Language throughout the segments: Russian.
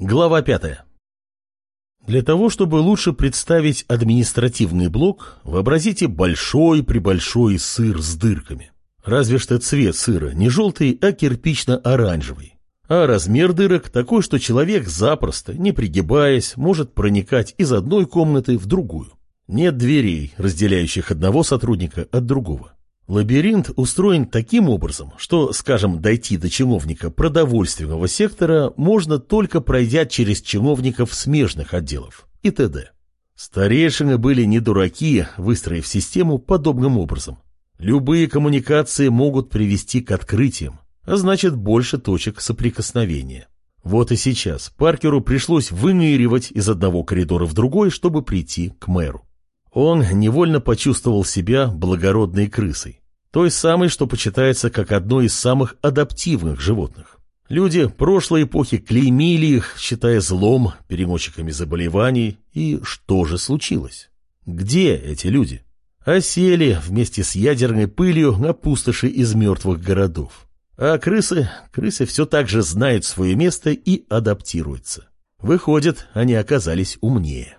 Глава 5. Для того, чтобы лучше представить административный блок, вообразите большой-пребольшой сыр с дырками. Разве что цвет сыра не желтый, а кирпично-оранжевый. А размер дырок такой, что человек запросто, не пригибаясь, может проникать из одной комнаты в другую. Нет дверей, разделяющих одного сотрудника от другого. Лабиринт устроен таким образом, что, скажем, дойти до чиновника продовольственного сектора можно только пройдя через чиновников смежных отделов и т.д. Старейшины были не дураки, выстроив систему подобным образом. Любые коммуникации могут привести к открытиям, а значит больше точек соприкосновения. Вот и сейчас Паркеру пришлось выныривать из одного коридора в другой, чтобы прийти к мэру. Он невольно почувствовал себя благородной крысой, той самой, что почитается как одно из самых адаптивных животных. Люди прошлой эпохи клеймили их, считая злом, переносчиками заболеваний, и что же случилось? Где эти люди? Осели вместе с ядерной пылью на пустоши из мертвых городов. А крысы, крысы все так же знают свое место и адаптируются. Выходит, они оказались умнее.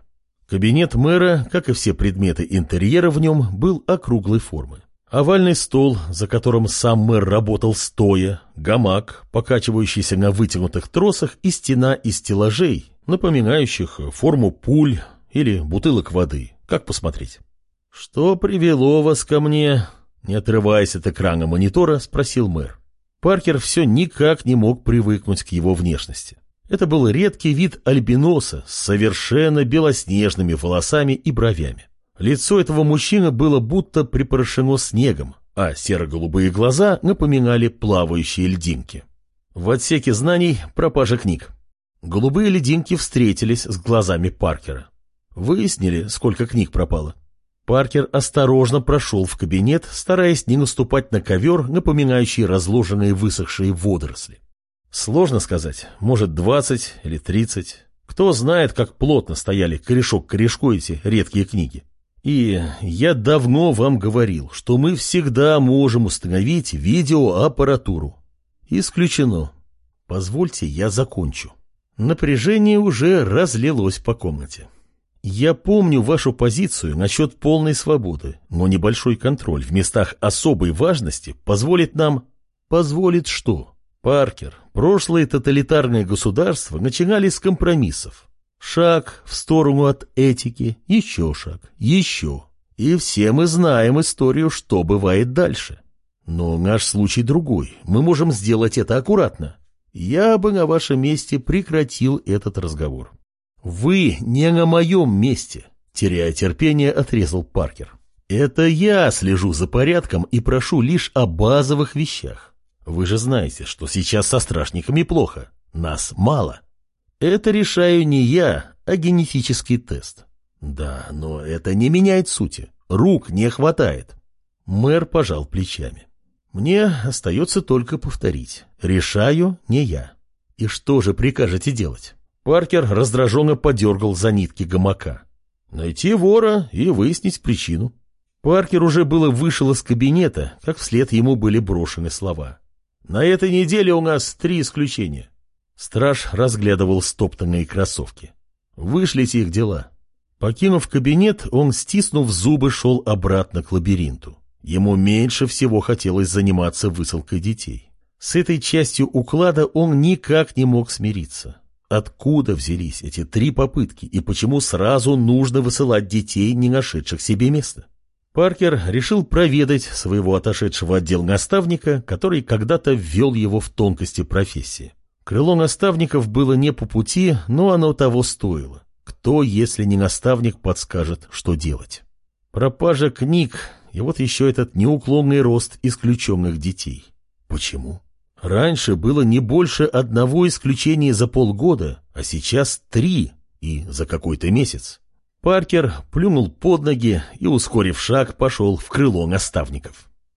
Кабинет мэра, как и все предметы интерьера в нем, был округлой формы. Овальный стол, за которым сам мэр работал стоя, гамак, покачивающийся на вытянутых тросах и стена из стеллажей, напоминающих форму пуль или бутылок воды. Как посмотреть? «Что привело вас ко мне?» Не отрываясь от экрана монитора, спросил мэр. Паркер все никак не мог привыкнуть к его внешности. Это был редкий вид альбиноса с совершенно белоснежными волосами и бровями. Лицо этого мужчины было будто припорошено снегом, а серо-голубые глаза напоминали плавающие льдинки. В отсеке знаний пропажа книг. Голубые льдинки встретились с глазами Паркера. Выяснили, сколько книг пропало. Паркер осторожно прошел в кабинет, стараясь не наступать на ковер, напоминающий разложенные высохшие водоросли. Сложно сказать, может, двадцать или тридцать. Кто знает, как плотно стояли корешок к корешку эти редкие книги. И я давно вам говорил, что мы всегда можем установить видеоаппаратуру. Исключено. Позвольте, я закончу. Напряжение уже разлилось по комнате. Я помню вашу позицию насчет полной свободы, но небольшой контроль в местах особой важности позволит нам... Позволит что? Паркер, прошлые тоталитарные государства начинали с компромиссов. Шаг в сторону от этики, еще шаг, еще. И все мы знаем историю, что бывает дальше. Но наш случай другой. Мы можем сделать это аккуратно. Я бы на вашем месте прекратил этот разговор. Вы не на моем месте, теряя терпение, отрезал Паркер. Это я слежу за порядком и прошу лишь о базовых вещах. Вы же знаете, что сейчас со страшниками плохо. Нас мало. Это решаю не я, а генетический тест. Да, но это не меняет сути. Рук не хватает. Мэр пожал плечами. Мне остается только повторить. Решаю не я. И что же прикажете делать? Паркер раздраженно подергал за нитки гамака. Найти вора и выяснить причину. Паркер уже было вышел из кабинета, как вслед ему были брошены слова. На этой неделе у нас три исключения. Страж разглядывал стоптанные кроссовки. Вышлите их дела. Покинув кабинет, он, стиснув зубы, шел обратно к лабиринту. Ему меньше всего хотелось заниматься высылкой детей. С этой частью уклада он никак не мог смириться. Откуда взялись эти три попытки и почему сразу нужно высылать детей, не нашедших себе места? Паркер решил проведать своего отошедшего отдел наставника, который когда-то ввел его в тонкости профессии. Крыло наставников было не по пути, но оно того стоило. Кто, если не наставник, подскажет, что делать? Пропажа книг, и вот еще этот неуклонный рост исключенных детей. Почему? Раньше было не больше одного исключения за полгода, а сейчас три, и за какой-то месяц. Паркер плюнул под ноги и, ускорив шаг, пошел в крыло наставников.